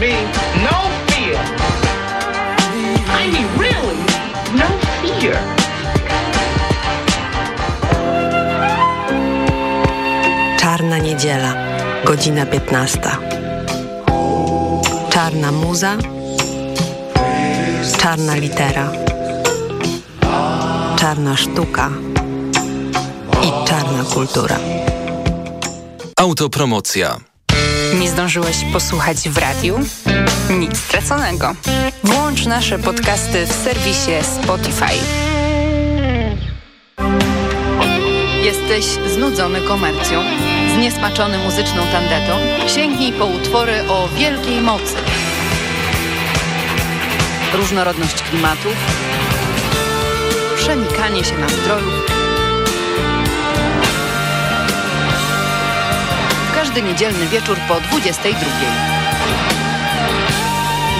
me, no fear. I mean, really, no fear. Czarna niedziela, godzina 15. Czarna muza, czarna litera, czarna sztuka i czarna kultura. Autopromocja. Zdążyłeś posłuchać w radiu? Nic straconego. Włącz nasze podcasty w serwisie Spotify. Jesteś znudzony komercją? Zniesmaczony muzyczną tandetą? Sięgnij po utwory o wielkiej mocy. Różnorodność klimatów, przenikanie się nastrojów. Każdy niedzielny wieczór po 22.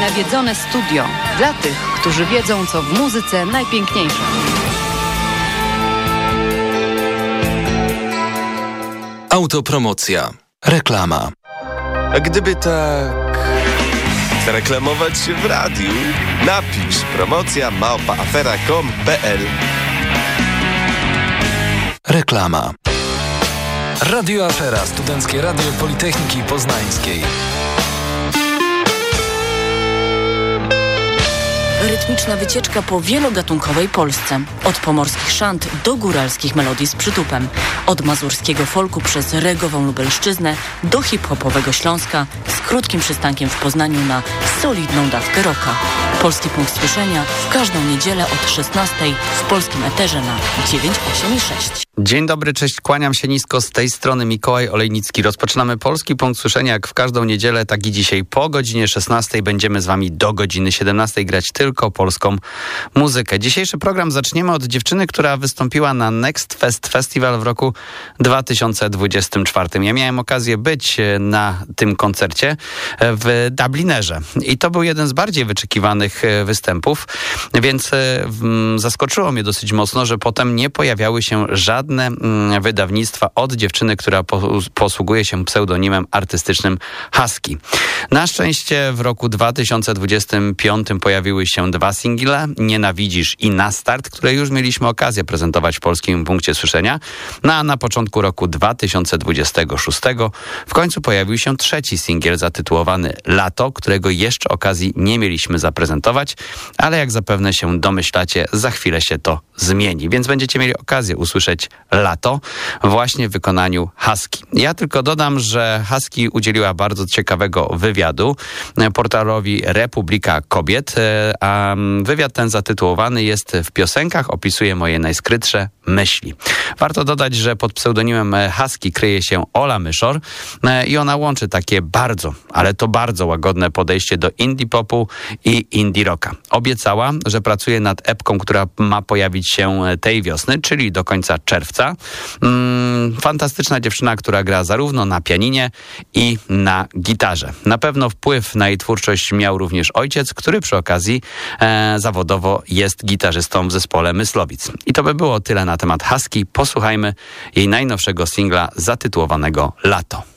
Nawiedzone studio dla tych, którzy wiedzą, co w muzyce najpiękniejsze. Autopromocja. Reklama. A gdyby tak zareklamować się w radiu, napisz promocja małpaafera.com.pl Reklama. Radio Afera, Studenckie Radio Politechniki Poznańskiej. Rytmiczna wycieczka po wielogatunkowej Polsce. Od pomorskich szant do góralskich melodii z przytupem. Od mazurskiego folku przez regową Lubelszczyznę do hip-hopowego Śląska z krótkim przystankiem w Poznaniu na solidną dawkę roka. Polski punkt słyszenia w każdą niedzielę od 16 w polskim eterze na 986. Dzień dobry, cześć, kłaniam się nisko z tej strony Mikołaj Olejnicki. Rozpoczynamy Polski Punkt Słyszenia jak w każdą niedzielę, tak i dzisiaj po godzinie 16 będziemy z wami do godziny 17 grać tylko polską muzykę. Dzisiejszy program zaczniemy od dziewczyny, która wystąpiła na Next Fest Festival w roku 2024. Ja miałem okazję być na tym koncercie w Dublinerze i to był jeden z bardziej wyczekiwanych występów, więc zaskoczyło mnie dosyć mocno, że potem nie pojawiały się żadne wydawnictwa od dziewczyny, która posługuje się pseudonimem artystycznym Husky. Na szczęście w roku 2025 pojawiły się dwa single, Nienawidzisz i Na Start, które już mieliśmy okazję prezentować w polskim punkcie słyszenia. No a na początku roku 2026 w końcu pojawił się trzeci singiel zatytułowany Lato, którego jeszcze okazji nie mieliśmy zaprezentować, ale jak zapewne się domyślacie, za chwilę się to zmieni, więc będziecie mieli okazję usłyszeć Lato właśnie w wykonaniu Husky. Ja tylko dodam, że Husky udzieliła bardzo ciekawego wywiadu portalowi Republika Kobiet, a wywiad ten zatytułowany jest w piosenkach opisuje moje najskrytsze myśli. Warto dodać, że pod pseudonimem Husky kryje się Ola Myszor i ona łączy takie bardzo, ale to bardzo łagodne podejście do indie popu i indie rocka. Obiecała, że pracuje nad epką, która ma pojawić się tej wiosny, czyli do końca czerwca. Mm, fantastyczna dziewczyna, która gra zarówno na pianinie i na gitarze. Na pewno wpływ na jej twórczość miał również ojciec, który przy okazji e, zawodowo jest gitarzystą w zespole Myslowic. I to by było tyle na temat Husky. Posłuchajmy jej najnowszego singla zatytułowanego Lato.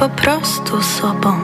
Po prostu sobą.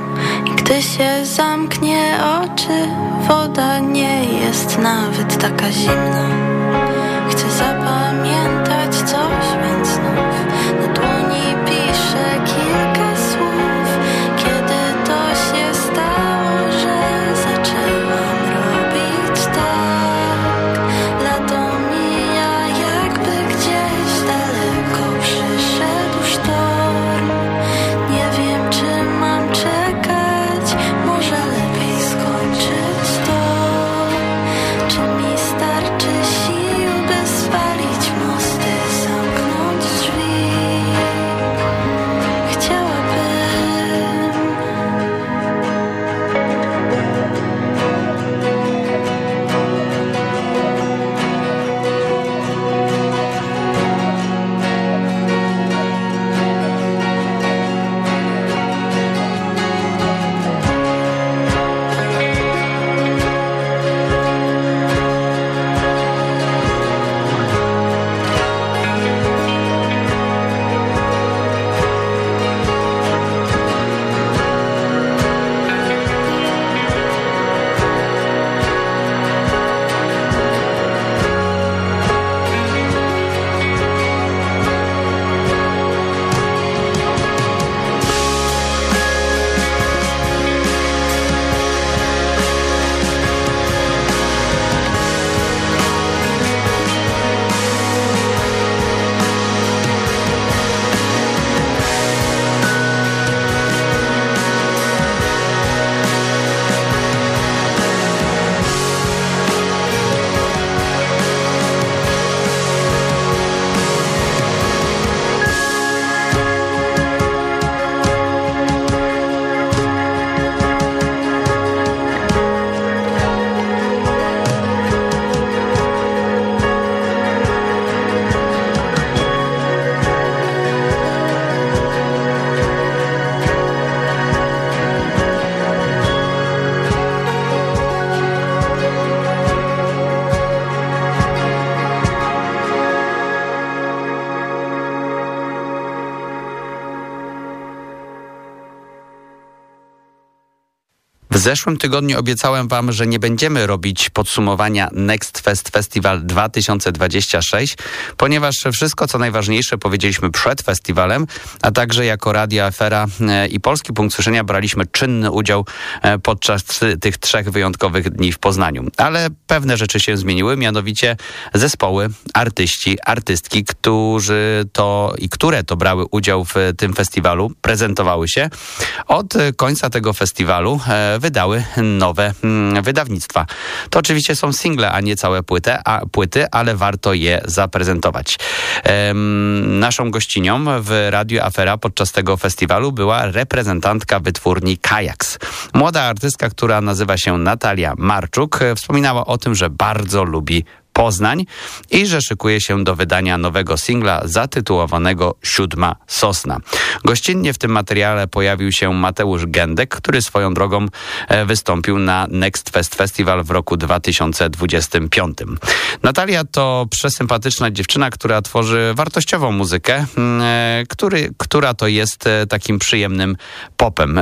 W zeszłym tygodniu obiecałem wam, że nie będziemy robić podsumowania Next Fest Festival 2026, ponieważ wszystko co najważniejsze powiedzieliśmy przed festiwalem, a także jako Radio Afera e, i Polski Punkt Słyszenia braliśmy czynny udział e, podczas tych trzech wyjątkowych dni w Poznaniu. Ale pewne rzeczy się zmieniły, mianowicie zespoły, artyści, artystki, którzy to i które to brały udział w tym festiwalu, prezentowały się. Od końca tego festiwalu e, wydały nowe mm, wydawnictwa. To oczywiście są single, a nie całe płyty, a, płyty ale warto je zaprezentować. Ehm, naszą gościnią w Radio Afera podczas tego festiwalu była reprezentantka wytwórni Kajaks. Młoda artystka, która nazywa się Natalia Marczuk, wspominała o tym, że bardzo lubi Poznań i że szykuje się do wydania nowego singla zatytułowanego Siódma Sosna. Gościnnie w tym materiale pojawił się Mateusz Gędek, który swoją drogą e, wystąpił na Next Fest Festival w roku 2025. Natalia to przesympatyczna dziewczyna, która tworzy wartościową muzykę, mm, e, który, która to jest e, takim przyjemnym popem.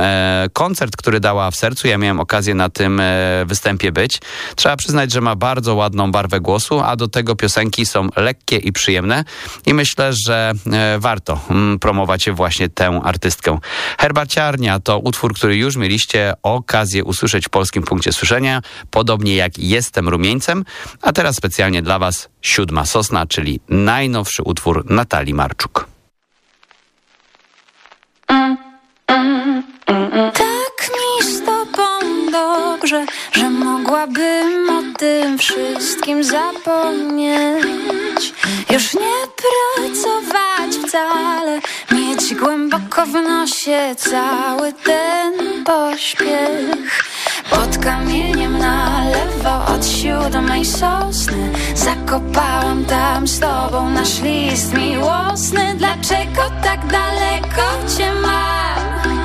Koncert, który dała w sercu, ja miałem okazję na tym występie być. Trzeba przyznać, że ma bardzo ładną barwę głosu, a do tego piosenki są lekkie i przyjemne i myślę, że e, warto mm, promować właśnie tę artystkę. Herbaciarnia to utwór, który już mieliście okazję usłyszeć w polskim punkcie słyszenia, podobnie jak Jestem rumieńcem, a teraz specjalnie dla Was Siódma Sosna, czyli najnowszy utwór Natalii Marczuk. Tak mi z tobą dobrze, że mogłabym tym wszystkim zapomnieć. Już nie pracować wcale, mieć głęboko w nosie cały ten pośpiech. Pod kamieniem na lewo od siódmej sosny Zakopałam tam z tobą nasz list miłosny Dlaczego tak daleko cię mam?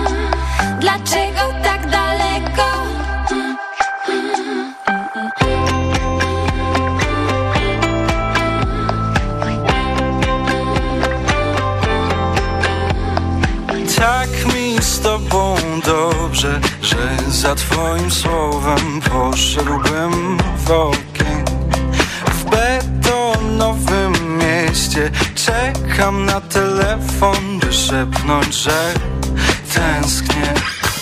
Dlaczego tak tak mi z tobą dobrze, że za twoim słowem poszedłbym w ogień. W betonowym mieście czekam na telefon, by szepnąć, że tęsknię.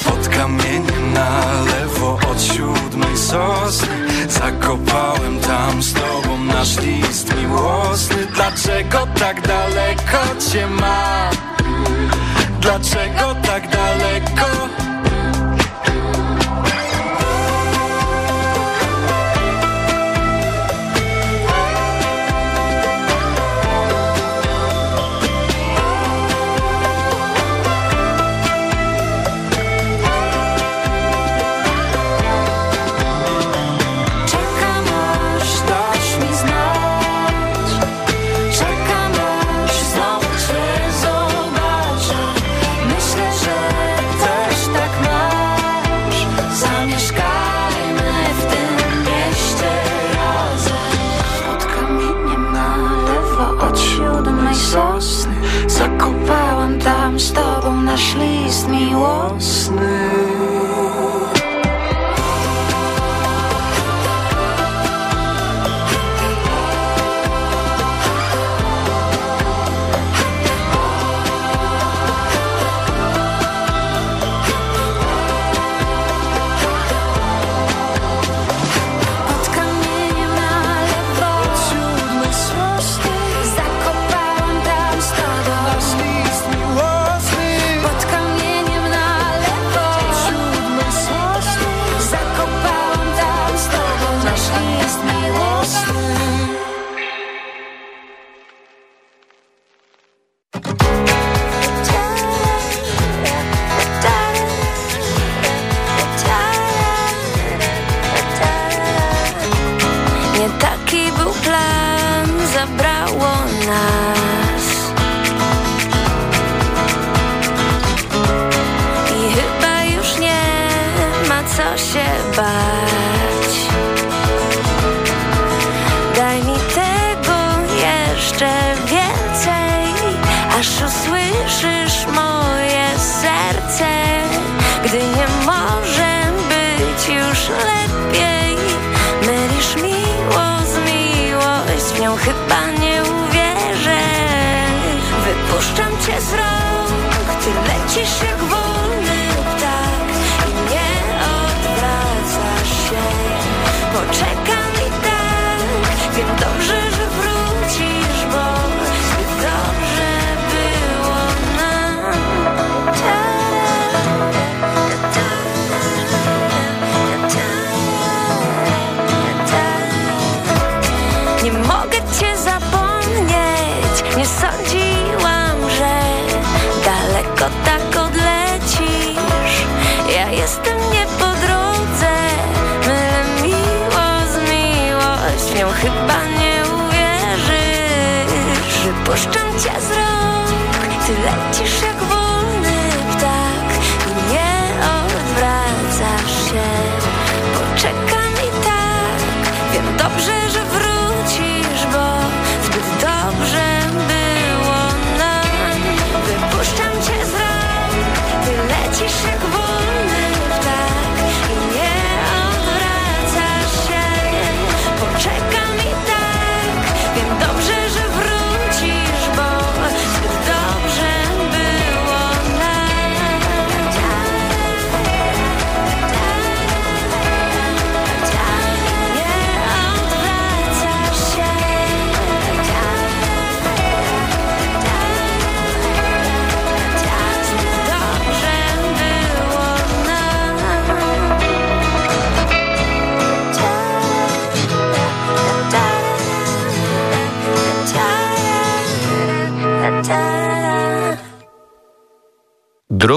Pod kamieniem na lewo od siódmej sosny Zakopałem tam z tobą nasz list miłosny. Dlaczego tak daleko cię mam? Dlaczego tak daleko? Z tobą nasz list miłosny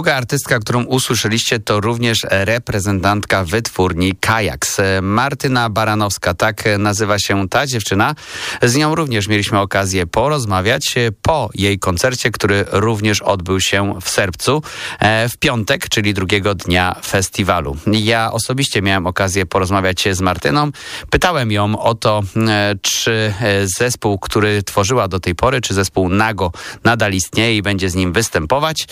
Druga artystka, którą usłyszeliście, to również reprezentantka wytwórni Kajaks. Martyna Baranowska, tak nazywa się ta dziewczyna. Z nią również mieliśmy okazję porozmawiać po jej koncercie, który również odbył się w Sercu e, w piątek, czyli drugiego dnia festiwalu. Ja osobiście miałem okazję porozmawiać z Martyną. Pytałem ją o to, e, czy e, zespół, który tworzyła do tej pory, czy zespół Nago nadal istnieje i będzie z nim występować.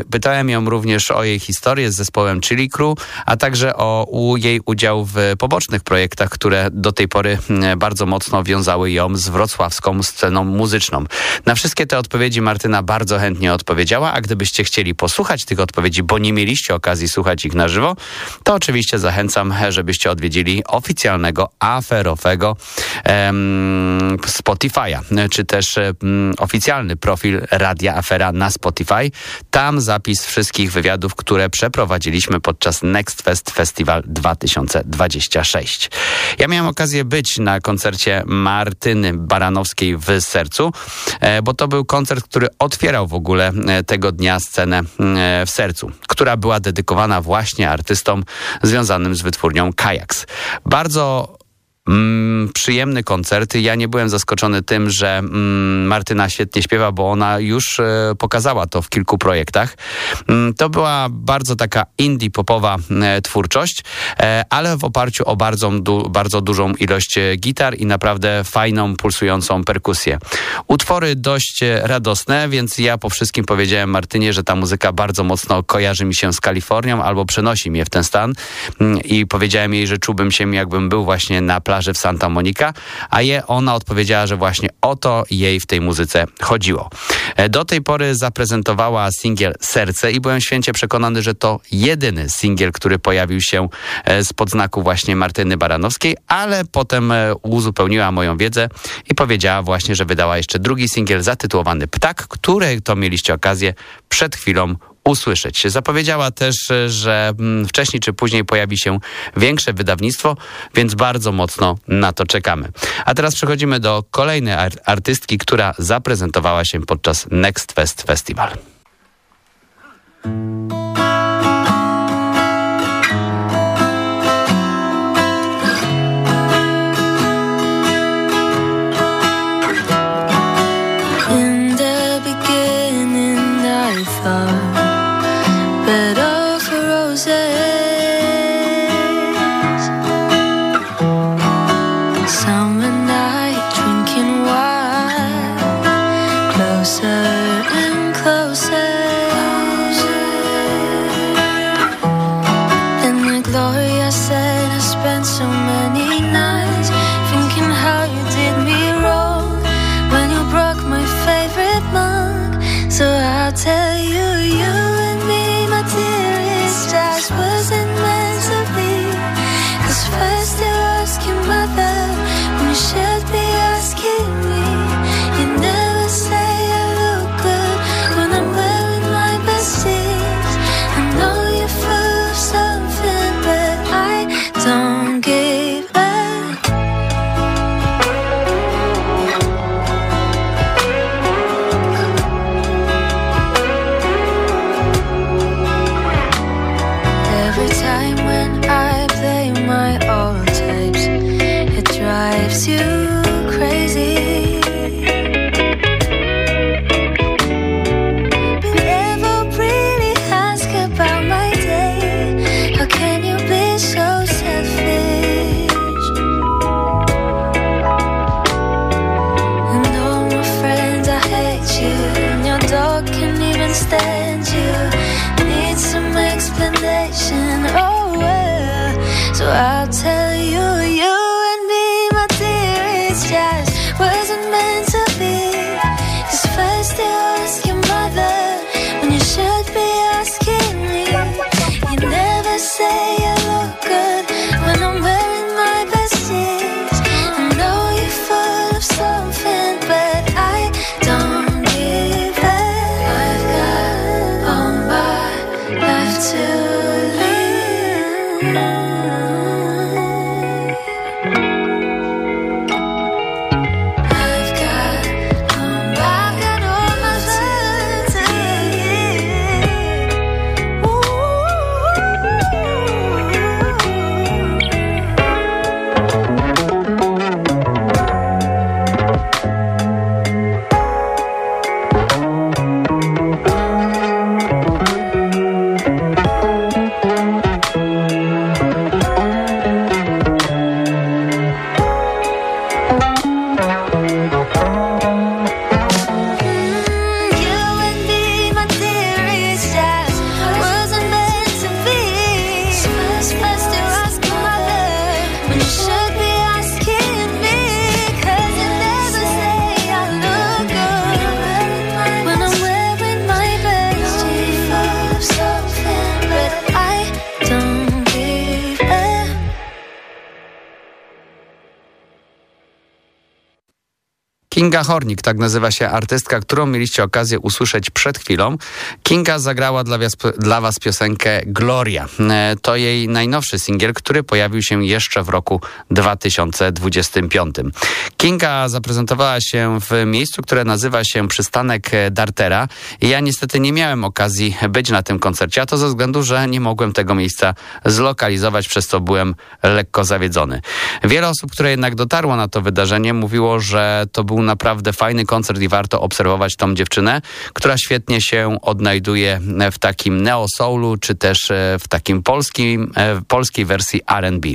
Mm, Pytałem ją również o jej historię z zespołem Chili Crew, a także o jej udział w pobocznych projektach, które do tej pory bardzo mocno wiązały ją z wrocławską sceną muzyczną. Na wszystkie te odpowiedzi Martyna bardzo chętnie odpowiedziała, a gdybyście chcieli posłuchać tych odpowiedzi, bo nie mieliście okazji słuchać ich na żywo, to oczywiście zachęcam, żebyście odwiedzili oficjalnego aferowego em, Spotify'a, czy też em, oficjalny profil Radia Afera na Spotify. Tam zapis wszystkich wywiadów, które przeprowadziliśmy podczas Next Fest Festival 2026. Ja miałem okazję być na koncercie Martyny Baranowskiej w Sercu, e, bo to był koncert, który otwierał w ogóle e, tego dnia scenę e, w Sercu, która była dedykowana właśnie artystom związanym z wytwórnią Kajaks. Bardzo Mm, przyjemny koncert. Ja nie byłem zaskoczony tym, że mm, Martyna świetnie śpiewa, bo ona już e, pokazała to w kilku projektach. Mm, to była bardzo taka indie popowa e, twórczość, e, ale w oparciu o bardzo, du bardzo dużą ilość e, gitar i naprawdę fajną, pulsującą perkusję. Utwory dość e, radosne, więc ja po wszystkim powiedziałem Martynie, że ta muzyka bardzo mocno kojarzy mi się z Kalifornią albo przenosi mnie w ten stan mm, i powiedziałem jej, że czułbym się jakbym był właśnie na plaży w Santa Monica, a je ona odpowiedziała, że właśnie o to jej w tej muzyce chodziło. E, do tej pory zaprezentowała singiel Serce i byłem święcie przekonany, że to jedyny singiel, który pojawił się e, z podznaku właśnie Martyny Baranowskiej, ale potem e, uzupełniła moją wiedzę i powiedziała właśnie, że wydała jeszcze drugi singiel zatytułowany Ptak, który to mieliście okazję przed chwilą usłyszeć. Zapowiedziała też, że mm, wcześniej czy później pojawi się większe wydawnictwo, więc bardzo mocno na to czekamy. A teraz przechodzimy do kolejnej artystki, która zaprezentowała się podczas Next Fest Festival. Kinga Hornik, tak nazywa się artystka, którą mieliście okazję usłyszeć przed chwilą. Kinga zagrała dla was, dla was piosenkę Gloria. E, to jej najnowszy singiel, który pojawił się jeszcze w roku 2025. Kinga zaprezentowała się w miejscu, które nazywa się Przystanek Dartera i ja niestety nie miałem okazji być na tym koncercie, a to ze względu, że nie mogłem tego miejsca zlokalizować, przez co byłem lekko zawiedzony. Wiele osób, które jednak dotarło na to wydarzenie, mówiło, że to był naprawdę fajny koncert i warto obserwować tą dziewczynę, która świetnie się odnajduje w takim neo-soulu, czy też e, w takim polskim, e, polskiej wersji R&B.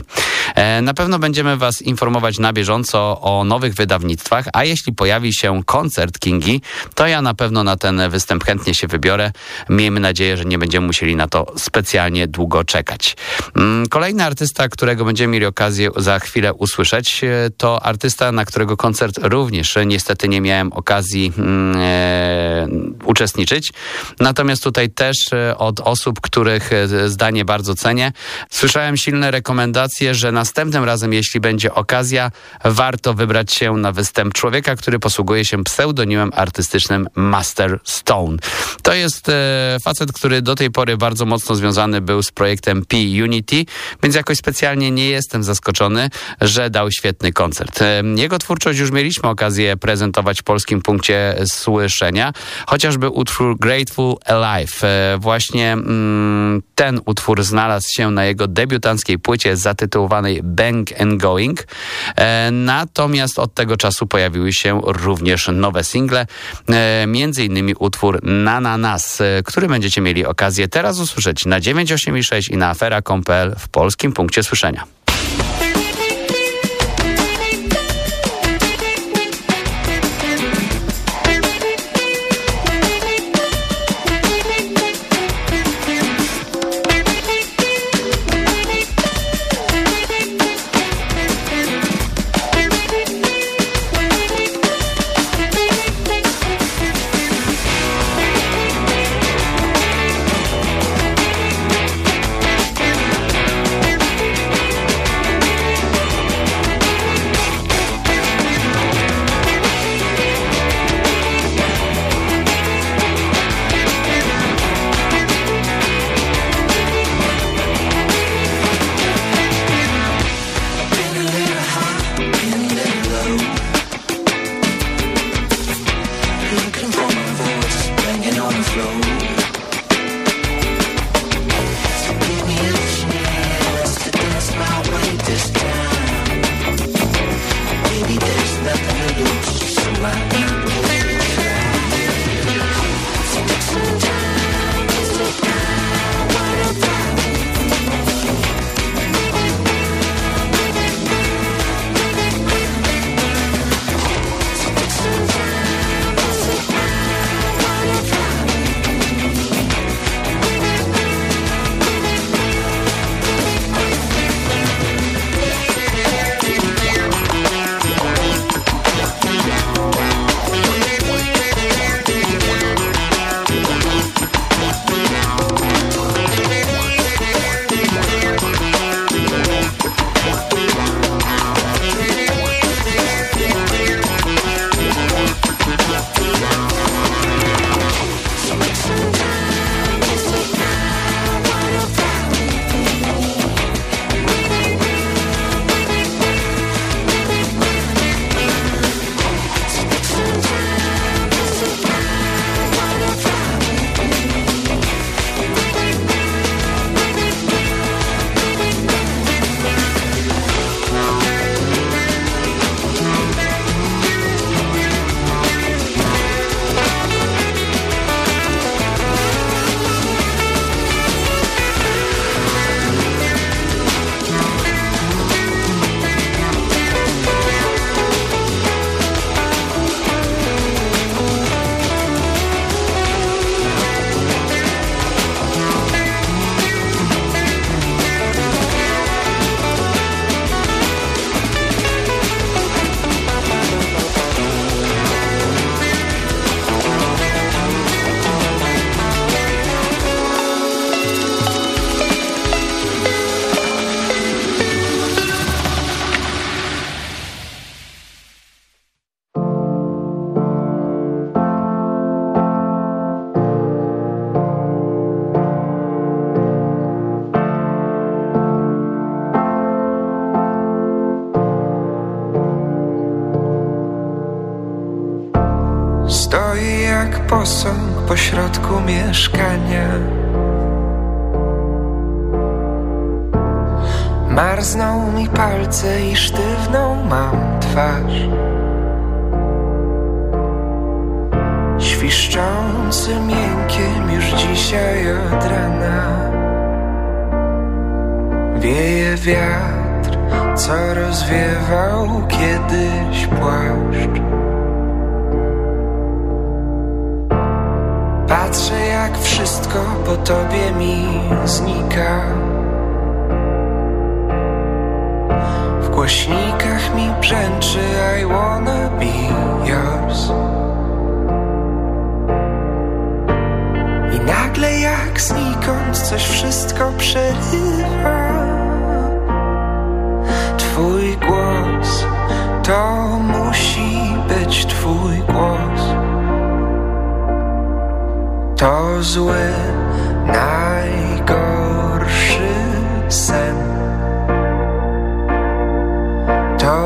E, na pewno będziemy Was informować na bieżąco o nowych wydawnictwach, a jeśli pojawi się koncert Kingi, to ja na pewno na ten występ chętnie się wybiorę. Miejmy nadzieję, że nie będziemy musieli na to specjalnie długo czekać. Mm, kolejny artysta, którego będziemy mieli okazję za chwilę usłyszeć, to artysta, na którego koncert również niestety nie miałem okazji mm, e, uczestniczyć. Natomiast tutaj też e, od osób, których e, zdanie bardzo cenię, słyszałem silne rekomendacje, że następnym razem, jeśli będzie okazja, warto wybrać się na występ człowieka, który posługuje się pseudonimem artystycznym Master Stone. To jest e, facet, który do tej pory bardzo mocno związany był z projektem P-Unity, więc jakoś specjalnie nie jestem zaskoczony, że dał świetny koncert. E, jego twórczość już mieliśmy okazję prezentować w polskim punkcie słyszenia, chociażby utwór Grateful Alive. E, właśnie mm, ten utwór znalazł się na jego debiutanckiej płycie zatytułowanej Bang and Going. E, natomiast od tego czasu pojawiły się również nowe single, e, między innymi utwór Na Na Nas, e, który będziecie mieli okazję teraz usłyszeć na 986 i na afera.pl w polskim punkcie słyszenia.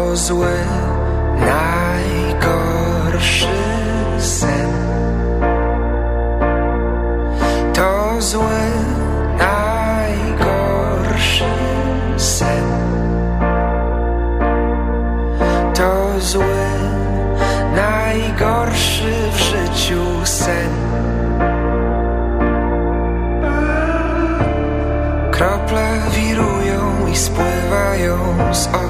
To zły, najgorszy sen. To zły, najgorszy sen. To zły, najgorszy w życiu sen. Krople wirują i spływają z okien.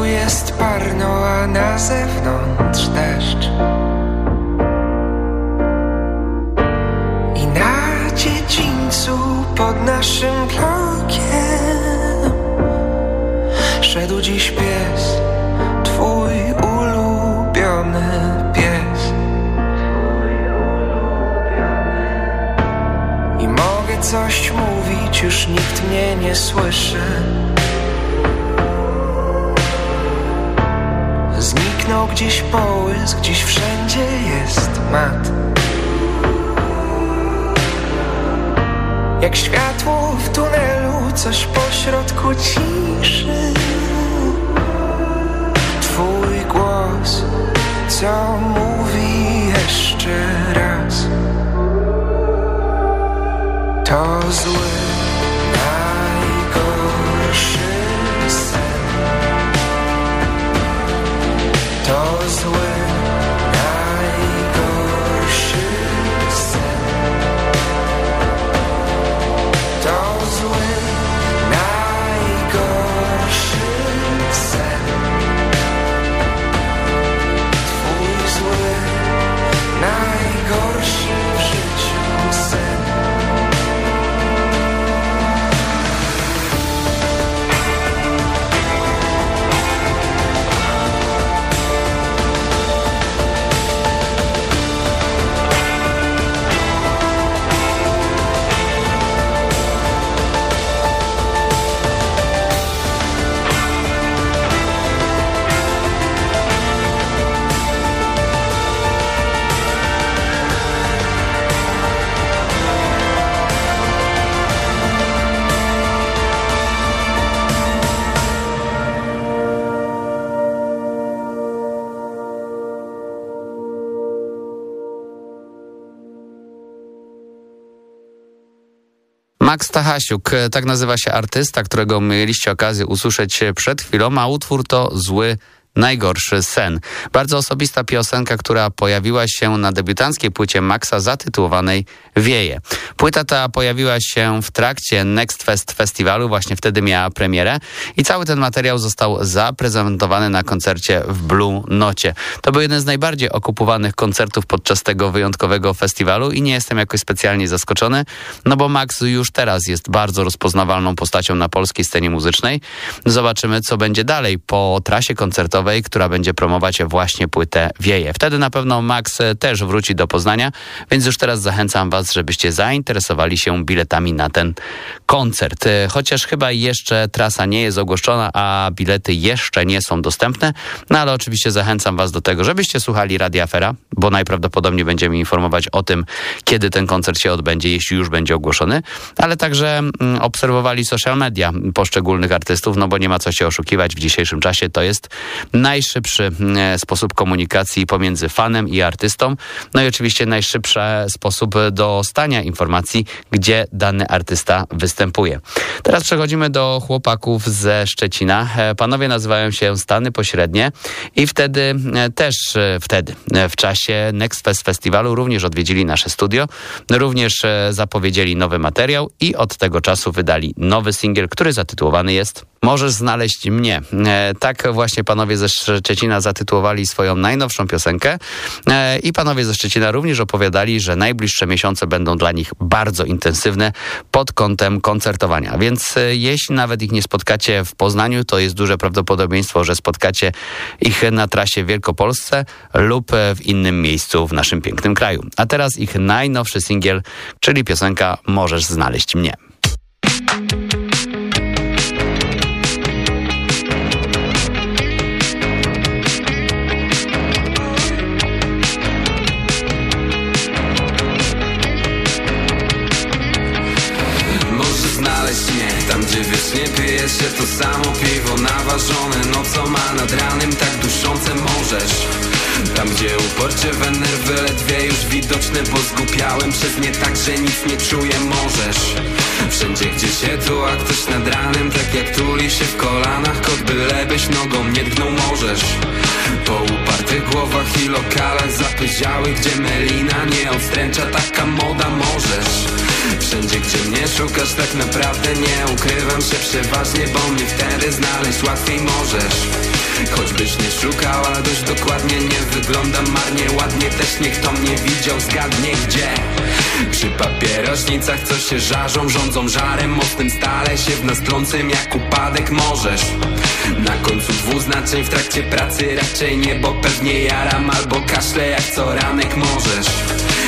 Środku jest parno, a na zewnątrz deszcz. I na dziedzińcu pod naszym blokiem szedł dziś pies, twój ulubiony pies. I mogę coś mówić, już nikt mnie nie słyszy. Gdzieś połysk, dziś wszędzie jest mat. Jak światło w tunelu, coś pośrodku ciszy. Twój głos, co mówi jeszcze raz. To zły, To zły, Max Stachasiuk, e, tak nazywa się artysta, którego mieliście okazję usłyszeć przed chwilą, a utwór to Zły Najgorszy sen. Bardzo osobista piosenka, która pojawiła się na debiutanckiej płycie Maxa zatytułowanej Wieje. Płyta ta pojawiła się w trakcie Next Fest Festiwalu, właśnie wtedy miała premierę i cały ten materiał został zaprezentowany na koncercie w Blue Nocie. To był jeden z najbardziej okupowanych koncertów podczas tego wyjątkowego festiwalu i nie jestem jakoś specjalnie zaskoczony, no bo Max już teraz jest bardzo rozpoznawalną postacią na polskiej scenie muzycznej. Zobaczymy, co będzie dalej po trasie koncertowej która będzie promować właśnie płytę Wieje. Wtedy na pewno Max też wróci do Poznania, więc już teraz zachęcam Was, żebyście zainteresowali się biletami na ten koncert. Chociaż chyba jeszcze trasa nie jest ogłoszona, a bilety jeszcze nie są dostępne, no ale oczywiście zachęcam Was do tego, żebyście słuchali Radia Afera, bo najprawdopodobniej będziemy informować o tym, kiedy ten koncert się odbędzie, jeśli już będzie ogłoszony, ale także mm, obserwowali social media poszczególnych artystów, no bo nie ma co się oszukiwać, w dzisiejszym czasie to jest najszybszy e, sposób komunikacji pomiędzy fanem i artystą, no i oczywiście najszybszy sposób dostania informacji, gdzie dany artysta występuje. Teraz przechodzimy do chłopaków ze Szczecina. E, panowie nazywają się Stany Pośrednie i wtedy e, też wtedy w czasie Next Fest Festiwalu również odwiedzili nasze studio, również zapowiedzieli nowy materiał i od tego czasu wydali nowy singiel, który zatytułowany jest Możesz znaleźć mnie. E, tak właśnie panowie ze Szczecina zatytułowali swoją najnowszą piosenkę e, i panowie ze Szczecina również opowiadali, że najbliższe miesiące będą dla nich bardzo intensywne pod kątem koncertowania. Więc e, jeśli nawet ich nie spotkacie w Poznaniu, to jest duże prawdopodobieństwo, że spotkacie ich na trasie Wielkopolsce lub w innym miejscu w naszym pięknym kraju. A teraz ich najnowszy singiel, czyli piosenka Możesz znaleźć mnie. Się to samo piwo naważone No co ma nad ranem tak duszące możesz tam gdzie uporcze we nerwy ledwie już widoczne Bo zgupiałem przez nie tak, że nic nie czuję możesz. Wszędzie gdzie się tu, a ktoś nad ranem Tak jak tuli się w kolanach Kot bylebyś nogą nie tknął możesz. Po upartych głowach i lokalach zapyziałych Gdzie melina nie odstręcza taka moda możesz Wszędzie gdzie mnie szukasz tak naprawdę nie ukrywam się przeważnie Bo mnie wtedy znaleźć łatwiej możesz. Choćbyś nie szukała dość dokładnie Nie wyglądam marnie, ładnie też niech to mnie widział Zgadnie gdzie. Przy papierośnicach co się żarzą Rządzą żarem mocnym stale się w nas trącym jak upadek możesz. Na końcu dwuznaczeń w trakcie pracy raczej nie Bo pewnie jaram albo kaszle jak co ranek możesz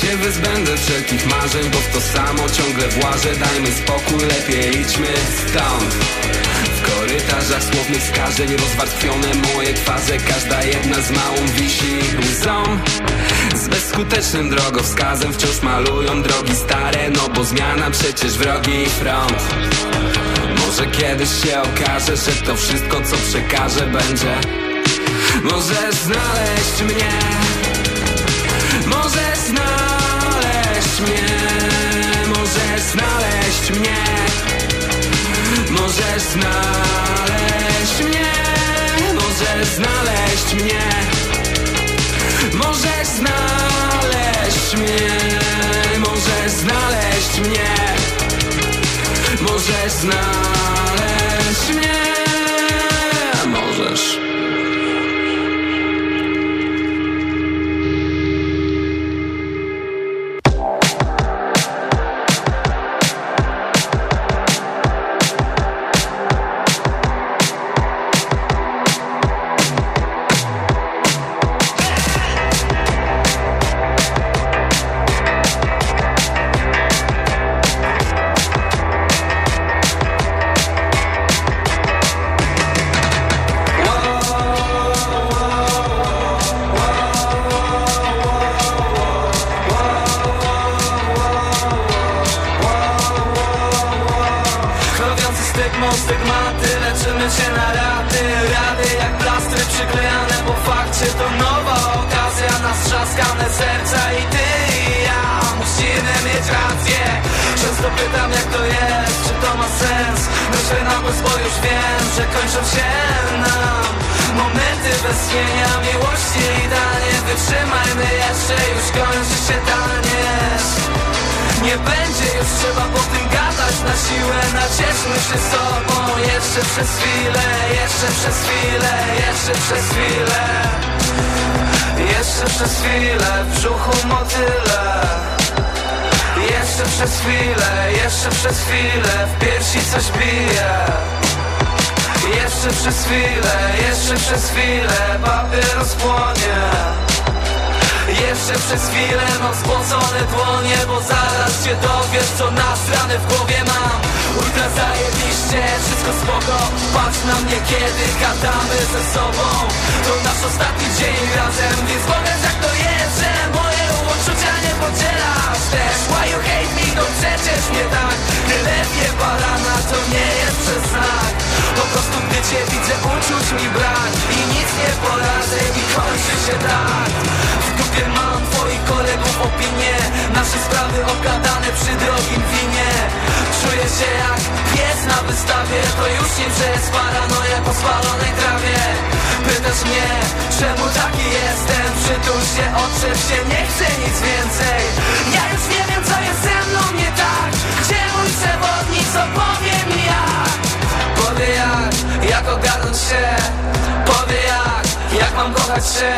się wyzbędę wszelkich marzeń, bo w to samo ciągle włażę. Dajmy spokój, lepiej idźmy stąd. W korytarzach słownych skażeń rozwarstwione moje twarze. Każda jedna z małą wisi łzą. Z bezskutecznym drogowskazem wciąż malują drogi stare No bo zmiana przecież wrogi front. Może kiedyś się okaże, że to wszystko co przekażę będzie. Możesz znaleźć mnie Możesz znaleźć mnie Możesz znaleźć mnie. Możesz znaleźć mnie Możesz znaleźć mnie. Możesz znaleźć mnie Możesz znaleźć mnie się dowiesz co nasrane w głowie mam. Ultra zajebiście, wszystko spoko. Patrz na mnie kiedy gadamy ze sobą. To nasz ostatni dzień razem Więc powiedz jak to jest, że podzielasz Też. Why you hate me, no przecież nie tak. Tyle wie barana, to nie jest przez znak. Po prostu gdy cię widzę uczuć mi brak. I nic nie poradzę i kończy się tak. W dupie mam twoich kolegów opinie. Nasze sprawy obgadane przy drogim winie. Czuję się jak pies na wystawie. To już nie przez paranoję po spalonej trawie. Pytasz mnie, czemu taki jestem? Przytul się, otrzew się, nie chcę nic więcej Ja już nie wiem co jest ze mną nie tak. Gdzie mój przewodnik, co powie mi jak. Powie jak, jak ogarnąć się. Powie mam kochać się.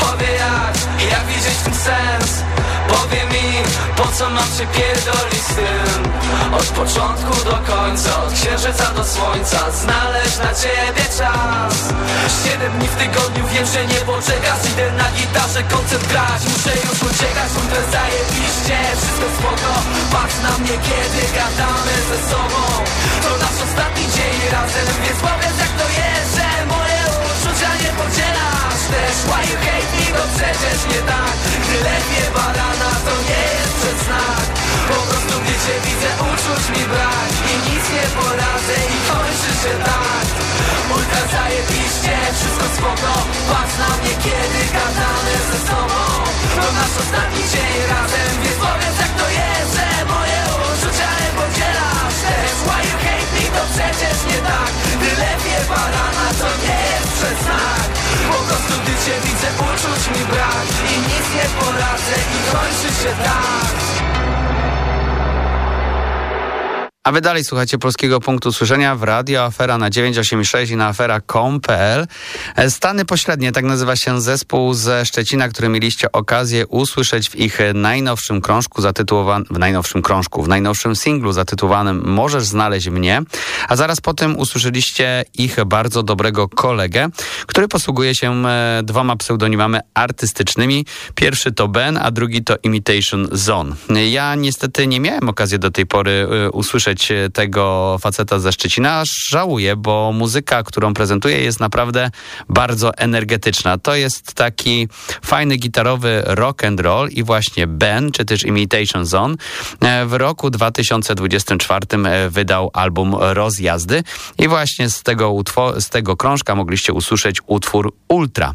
Powie jak, jak widzieć tym sens. Powie mi, po co mam się pierdolić z tym. Od początku do końca, od księżyca do słońca. Znaleźć na ciebie czas. Siedem dni w tygodniu, wiem, że nie poczekasz. Idę na gitarze, koncert grać. Muszę już uciekać, umrę zajebiście. Wszystko spoko, patrz na mnie, kiedy gadamy ze sobą. To nasz ostatni dzień razem, więc powiedz jak to jest, że uczucia nie podzielasz Też why you hate me, to przecież nie tak. Gdy lepiej barana, to nie jest przez znak. Po prostu gdy cię widzę, uczuć mi brak. I nic nie poradzę i kończy się tak. Ultra zajebiście, wszystko spoko. Patrz na mnie, kiedy gadamy ze sobą. To nasz ostatni dzień razem, więc powiedz jak to jest, że moje uczucia nie podzielasz. Też why you hate me, to przecież nie tak. Gdy lepiej barana, to nie cię widzę, uczuć mi brak I nic nie poradzę i kończy się tak A wy dalej słuchacie Polskiego Punktu Słyszenia w Radio Afera na 986 i na afera.com.pl. Stany Pośrednie, tak nazywa się zespół ze Szczecina, który mieliście okazję usłyszeć w ich najnowszym krążku zatytułowanym, w najnowszym krążku, w najnowszym singlu zatytułowanym Możesz znaleźć mnie, a zaraz potem usłyszeliście ich bardzo dobrego kolegę, który posługuje się e, dwoma pseudonimami artystycznymi. Pierwszy to Ben, a drugi to Imitation Zone. Ja niestety nie miałem okazji do tej pory e, usłyszeć tego faceta ze Szczecina. Żałuję, bo muzyka, którą prezentuje jest naprawdę bardzo energetyczna. To jest taki fajny gitarowy rock and roll i właśnie Ben, czy też Imitation Zone w roku 2024 wydał album Rozjazdy i właśnie z tego, z tego krążka mogliście usłyszeć utwór Ultra.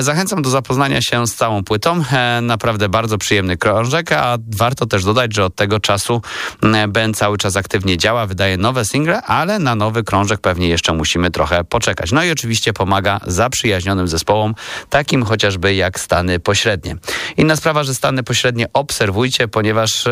Zachęcam do zapoznania się z całą płytą. Naprawdę bardzo przyjemny krążek, a warto też dodać, że od tego czasu Ben cały czas aktywnie działa, wydaje nowe single, ale na nowy krążek pewnie jeszcze musimy trochę poczekać. No i oczywiście pomaga zaprzyjaźnionym zespołom, takim chociażby jak Stany Pośrednie. Inna sprawa, że Stany Pośrednie obserwujcie, ponieważ e,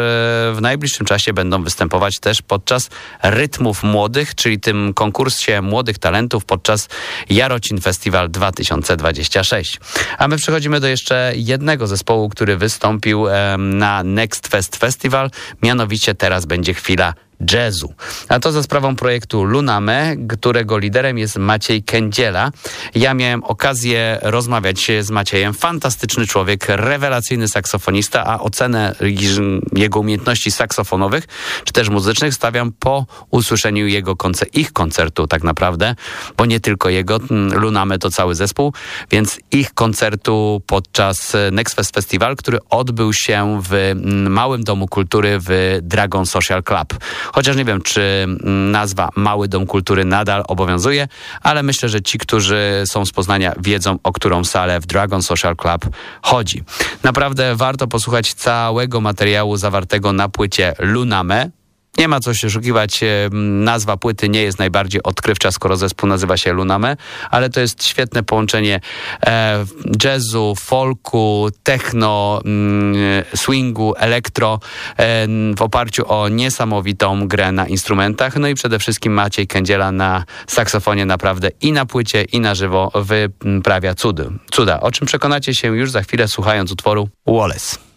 w najbliższym czasie będą występować też podczas Rytmów Młodych, czyli tym konkursie młodych talentów podczas Jarocin Festival 2026. A my przechodzimy do jeszcze jednego zespołu, który wystąpił na Next Fest Festival, mianowicie teraz będzie chwila jazzu. A to za sprawą projektu Luname, którego liderem jest Maciej Kędziela. Ja miałem okazję rozmawiać z Maciejem. Fantastyczny człowiek, rewelacyjny saksofonista, a ocenę jego umiejętności saksofonowych, czy też muzycznych stawiam po usłyszeniu jego ich koncertu tak naprawdę, bo nie tylko jego, Luname to cały zespół, więc ich koncertu podczas Next Fest Festival, który odbył się w Małym Domu Kultury w Dragon Social Club. Chociaż nie wiem, czy nazwa Mały Dom Kultury nadal obowiązuje, ale myślę, że ci, którzy są z Poznania wiedzą, o którą salę w Dragon Social Club chodzi. Naprawdę warto posłuchać całego materiału zawartego na płycie Luname, Nie ma co się oszukiwać, nazwa płyty nie jest najbardziej odkrywcza, skoro zespół nazywa się Luname, ale to jest świetne połączenie e, jazzu, folku, techno, mm, swingu, elektro e, w oparciu o niesamowitą grę na instrumentach. No i przede wszystkim Maciej Kędziela na saksofonie naprawdę i na płycie, i na żywo wyprawia cudy, cuda, o czym przekonacie się już za chwilę słuchając utworu Wallace.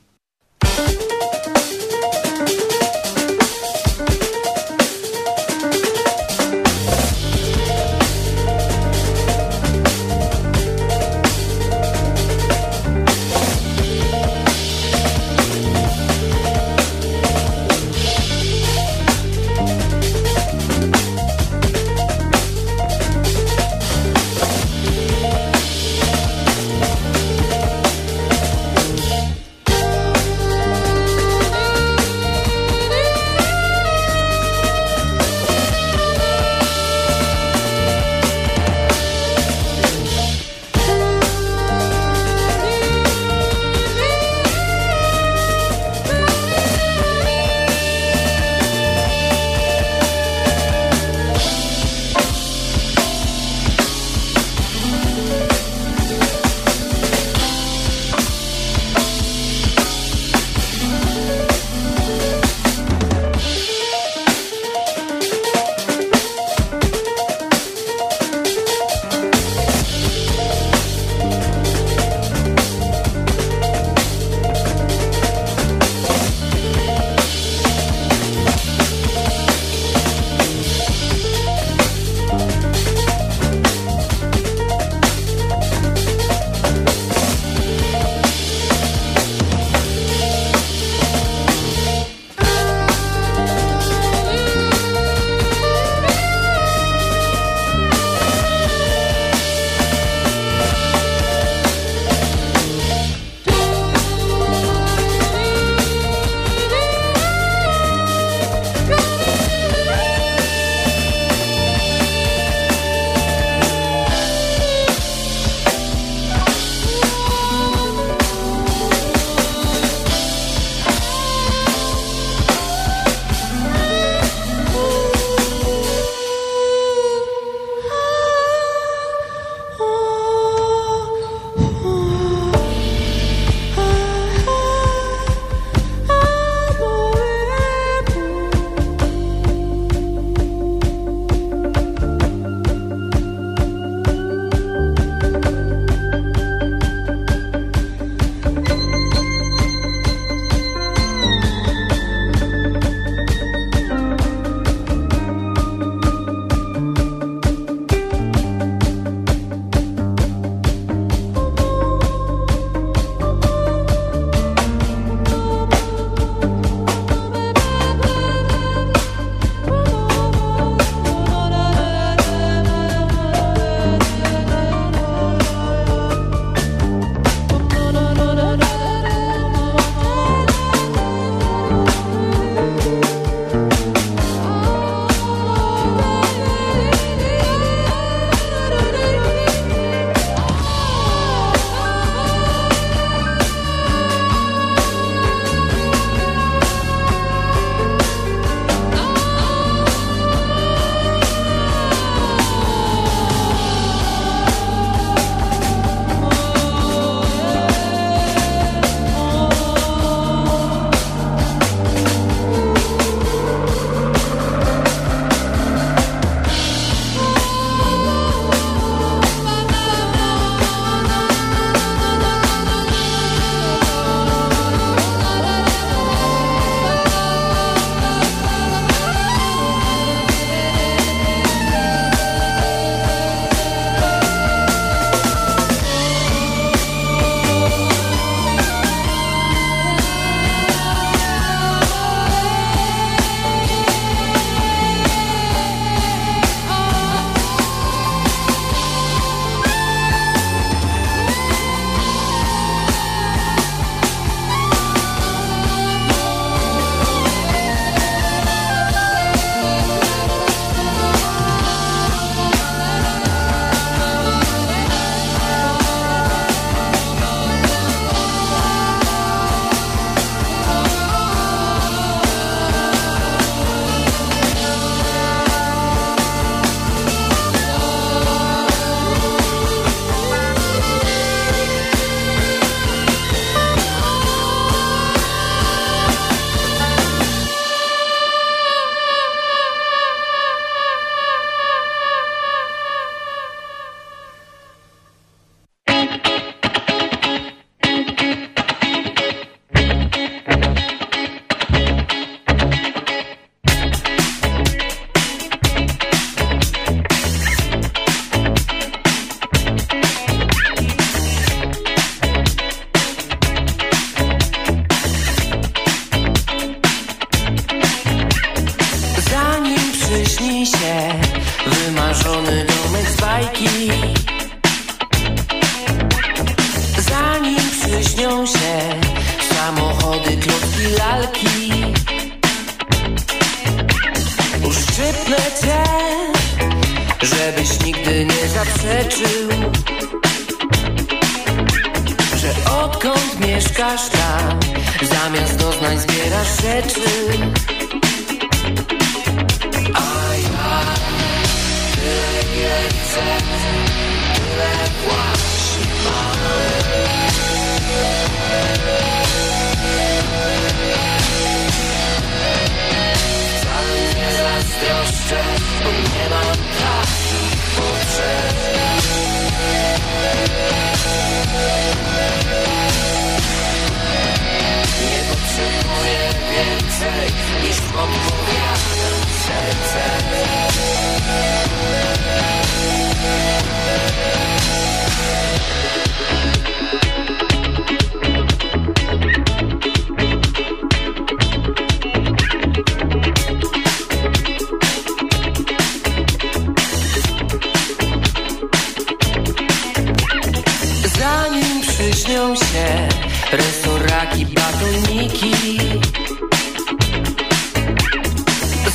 Resoraki, batoniki.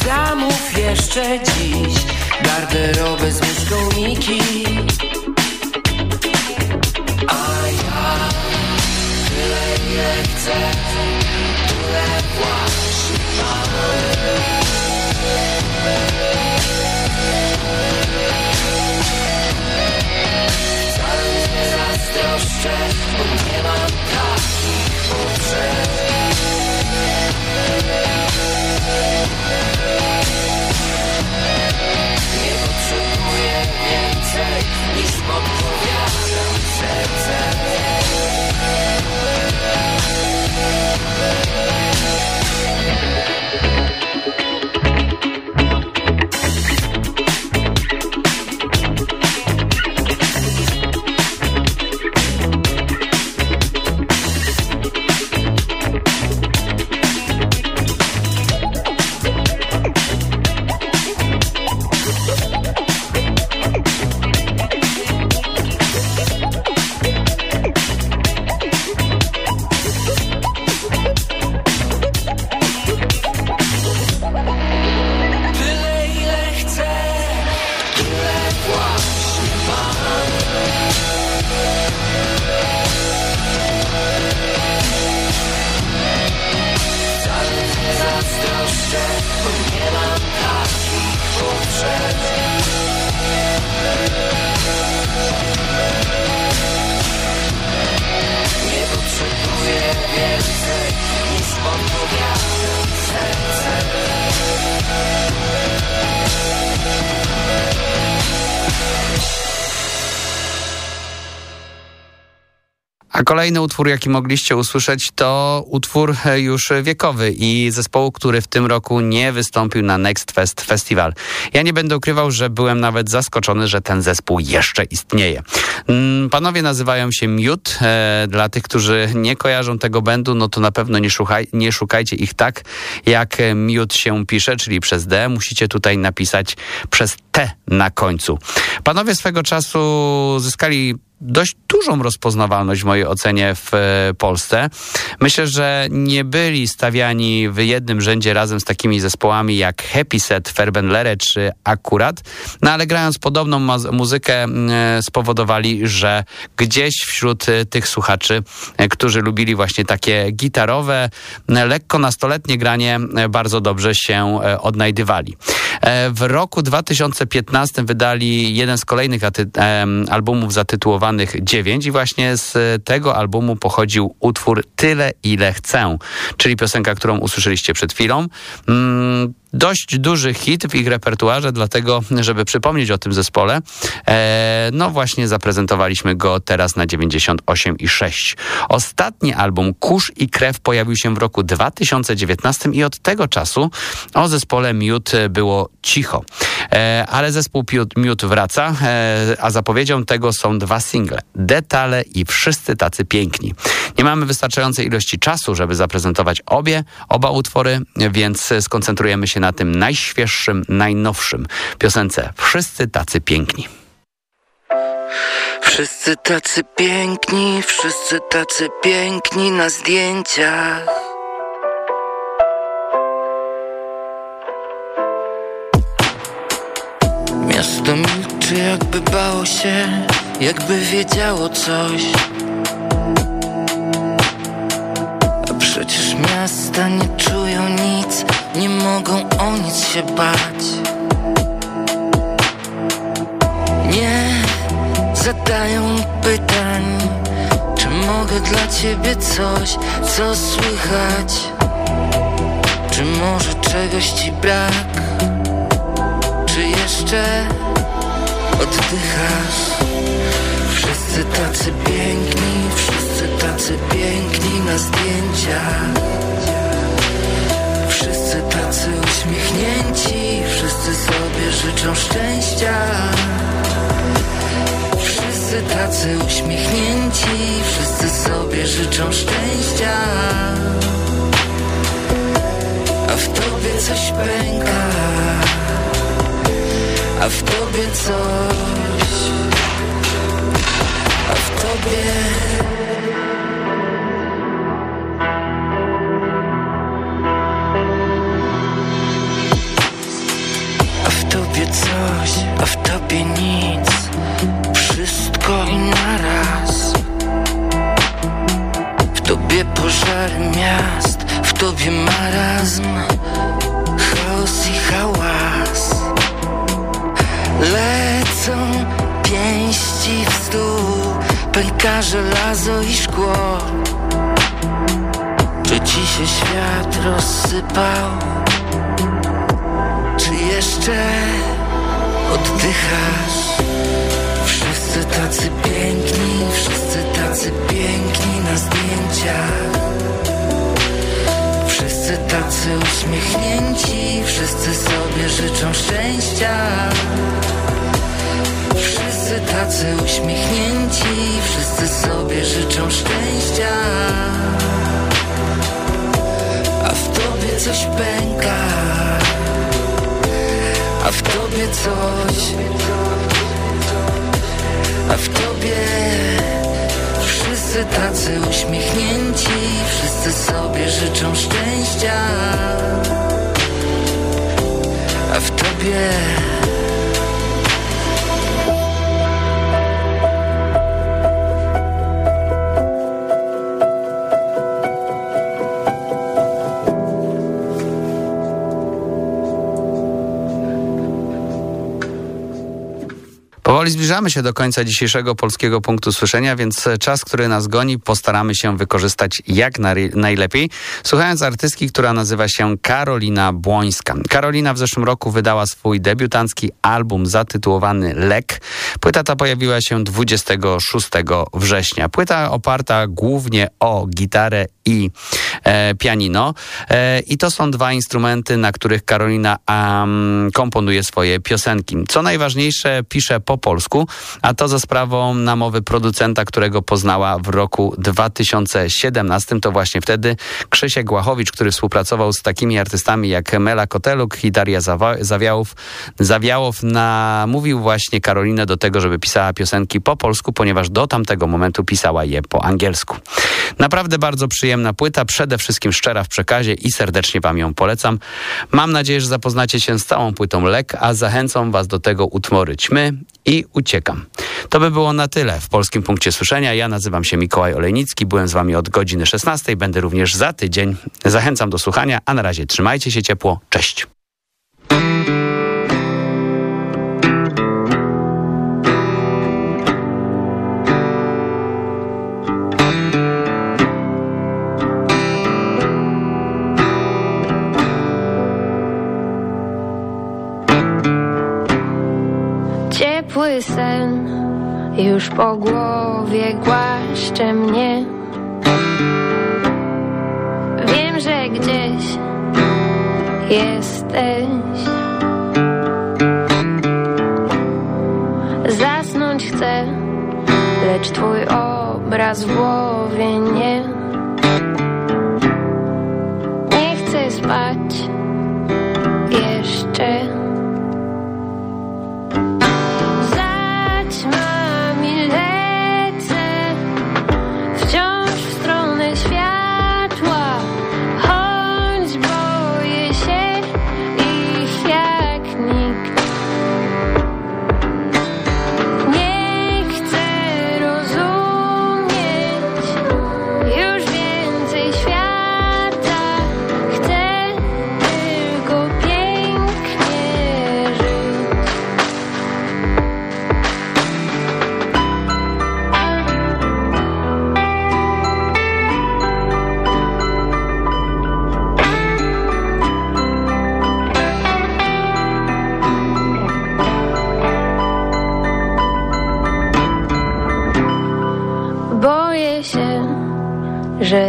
Zamów jeszcze dziś garderobę z łyżką Miki take. We A kolejny utwór, jaki mogliście usłyszeć, to utwór e, już wiekowy i zespołu, który w tym roku nie wystąpił na Next Fest Festival. Ja nie będę ukrywał, że byłem nawet zaskoczony, że ten zespół jeszcze istnieje. Mm, Panowie nazywają się Mute. E, Dla tych, którzy nie kojarzą tego bandu, no to na pewno nie, szukaj, nie szukajcie ich tak, jak e, Mute się pisze, czyli przez D. Musicie tutaj napisać przez T na końcu. Panowie swego czasu zyskali dość dużą rozpoznawalność w mojej ocenie w e, Polsce. Myślę, że nie byli stawiani w jednym rzędzie razem z takimi zespołami jak Happy Set, Ferbenlere czy Akurat, no ale grając podobną muzykę e, spowodowali, że gdzieś wśród e, tych słuchaczy, którzy lubili właśnie takie gitarowe, lekko nastoletnie granie, bardzo dobrze się odnajdywali. W roku 2015 wydali jeden z kolejnych aty- em, zatytułowanych 9 i właśnie z tego albumu pochodził utwór Tyle ile chcę, czyli piosenka, którą usłyszeliście przed chwilą. Mm, Dość duży hit w ich repertuarze, dlatego, żeby przypomnieć o tym zespole, e, no właśnie zaprezentowaliśmy go teraz na 98,6. Ostatni album Kurz i Krew pojawił się w roku 2019 i od tego czasu o zespole Mute było cicho. E, ale zespół Mute wraca, e, a zapowiedzią tego są dwa single. Detale i Wszyscy tacy piękni. Nie mamy wystarczającej ilości czasu, żeby zaprezentować obie, oba utwory, więc skoncentrujemy się na tym najświeższym, najnowszym piosence Wszyscy tacy piękni. Wszyscy tacy piękni, wszyscy tacy piękni na zdjęciach. Miasto milczy jakby bało się Jakby wiedziało coś A przecież miasta nie czują Nie mogą o nic się bać. Nie zadają pytań. Czy mogę dla ciebie coś, co słychać? Czy może czegoś ci brak? Czy jeszcze oddychasz? Wszyscy tacy piękni, wszyscy tacy piękni na zdjęciach tacy uśmiechnięci, wszyscy sobie życzą szczęścia. Wszyscy tacy uśmiechnięci, wszyscy sobie życzą szczęścia. A w tobie coś pęka. A w tobie coś. A w tobie coś, a w tobie nic. Wszystko i naraz. W tobie pożary miast W tobie marazm. Chaos i hałas. Lecą pięści w stół Pęka żelazo i szkło. Czy ci się świat rozsypał? Czy jeszcze oddychasz? Wszyscy tacy piękni, wszyscy tacy piękni na zdjęciach Wszyscy tacy uśmiechnięci, wszyscy sobie życzą szczęścia. Wszyscy tacy uśmiechnięci, wszyscy sobie życzą szczęścia. A w tobie coś pęka Tobie coś. A w tobie Wszyscy tacy uśmiechnięci Wszyscy sobie życzą szczęścia. A w tobie Powoli zbliżamy się do końca dzisiejszego polskiego punktu słyszenia, więc czas, który nas goni, postaramy się wykorzystać jak na, najlepiej. Słuchając artystki, która nazywa się Karolina Błońska. Karolina w zeszłym roku wydała swój debiutancki album zatytułowany Lek. Płyta ta pojawiła się 26 września. Płyta oparta głównie o gitarę i e, pianino. E, I to są dwa instrumenty, na których Karolina um, komponuje swoje piosenki. Co najważniejsze, pisze po polsku, a to za sprawą namowy producenta, którego poznała w roku 2017. To właśnie wtedy Krzysiek Łachowicz, który współpracował z takimi artystami jak Mela Koteluk i Daria Zawiałów, Zawiałow namówił właśnie Karolinę do tego, żeby pisała piosenki po polsku, ponieważ do tamtego momentu pisała je po angielsku. Naprawdę bardzo przyjemna płyta, przede wszystkim szczera w przekazie i serdecznie Wam ją polecam. Mam nadzieję, że zapoznacie się z całą płytą Lek, a zachęcam Was do tego utwory Ćmy i Uciekam. To by było na tyle w Polskim Punkcie Słyszenia. Ja nazywam się Mikołaj Olejnicki, byłem z Wami od godziny 16, będę również za tydzień. Zachęcam do słuchania, a na razie trzymajcie się ciepło. Cześć! Już po głowie głaszcze mnie. Wiem, że gdzieś jesteś. Zasnąć chcę, lecz twój obraz w głowie nie. Nie chcę spać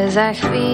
że za chwilę zgubię sens